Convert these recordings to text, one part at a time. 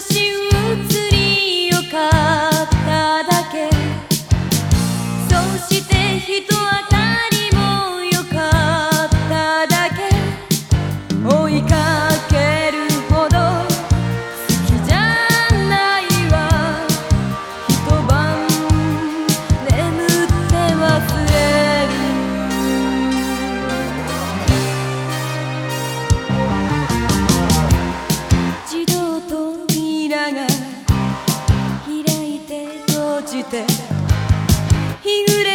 See you して。日暮れ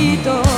Cristo.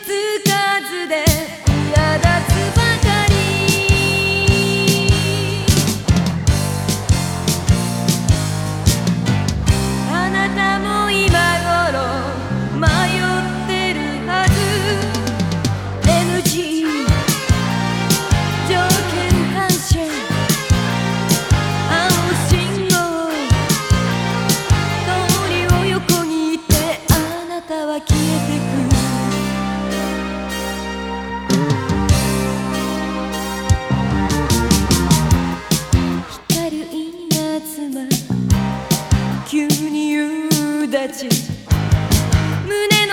つけ